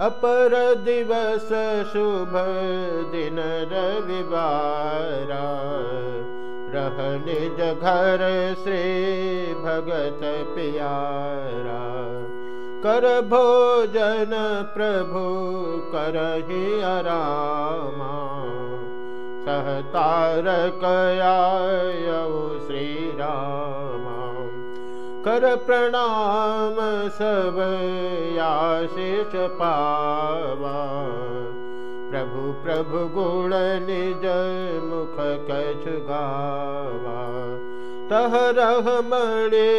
अपर दिवस शुभ दिन रविवारा। रह निज घर श्री भगत पियारा। कर भोजन प्रभु करहि आरामा सहतारकयायौ श्रीरामा कर प्रणाम सब आशीष पावा। प्रभु प्रभु गुण निज मुख कछु गावा। तह रह मणे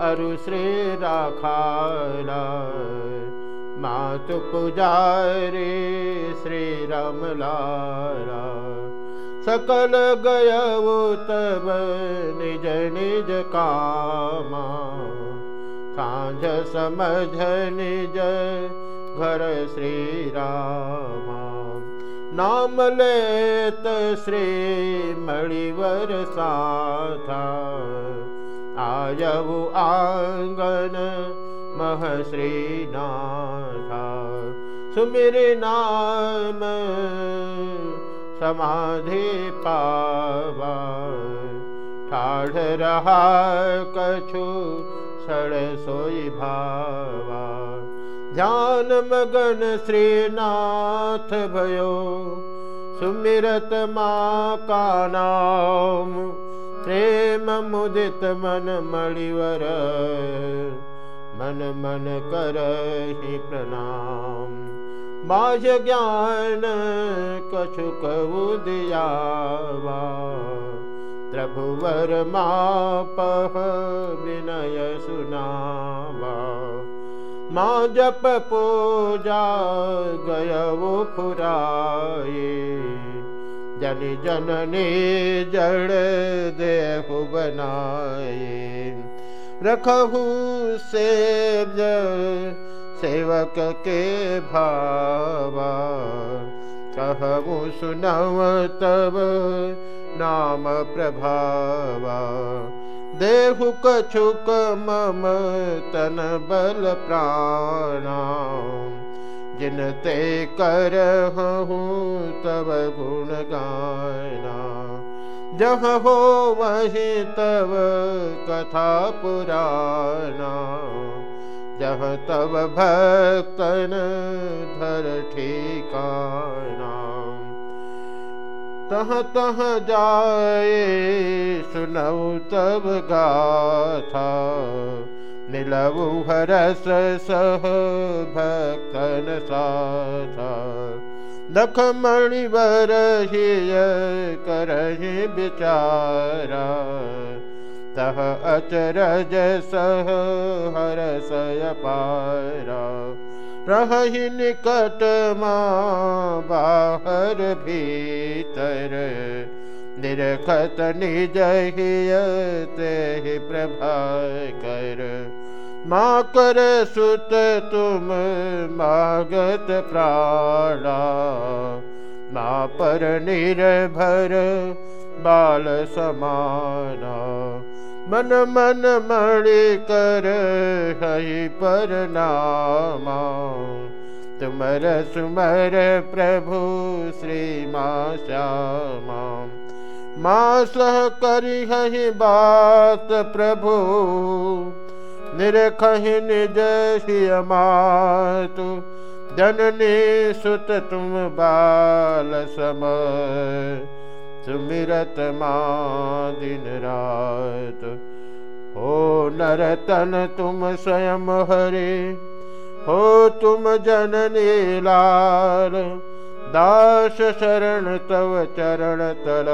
अरु श्री राखाला। मातु पुजारी श्री राम लारा सकल गय तब निज निज कामा। समझ निज घर श्री रामा नाम लेत श्री मणिवर साथा। आयु आँगन मह श्रीनाथा। सुमिर नाम समाधि पावा ठाढ़ रहा कछु सड़ सोई भावा ध्यान मगन श्रीनाथ भयो, सुमिरत माँ का नाम, प्रेम मुदित मन मणिवर, मन मन कर ही प्रणाम। बाह्य ज्ञान कछु दियावा त्रिभुवर मापह विनय सुनावा। माँ जप पूजा गय वो फुराए जन जननी जड़ देहु बनाए रखहु सेव सेवक के भावा। कहु सुनव तब नाम प्रभावा। देहु कछुक मम तन बल प्राणा। जिन ते कर गाना जह हो वही तब कथा पुराना जह तब भक्तन धर ठिकाना। तह तह जाए सुनऊ तब गाथा। मिलऊ हरस सह भक्तन साथा। दख मणिवर हिय करहि विचारा तह अचरज सह हरसय पारा। रही निकट माँ बाहर भीतर। निरखत निज ते प्रभा कर माँ कर सुत तुम मागत प्राणा। माँ पर निर्भर बाल समाना। मन मन मणि कर हई पर तुमर सुमर प्रभु श्री माँ श्यामा। माँ सह करी हही बात प्रभु। निरखहि जननी सुत तुम बाल समय सुमिरत माँ दिन रात हो नरतन तुम स्वयं हरे। हो तुम जननी लाल। दास शरण तव चरण तल।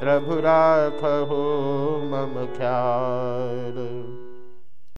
प्रभु राख हो मम ख्याल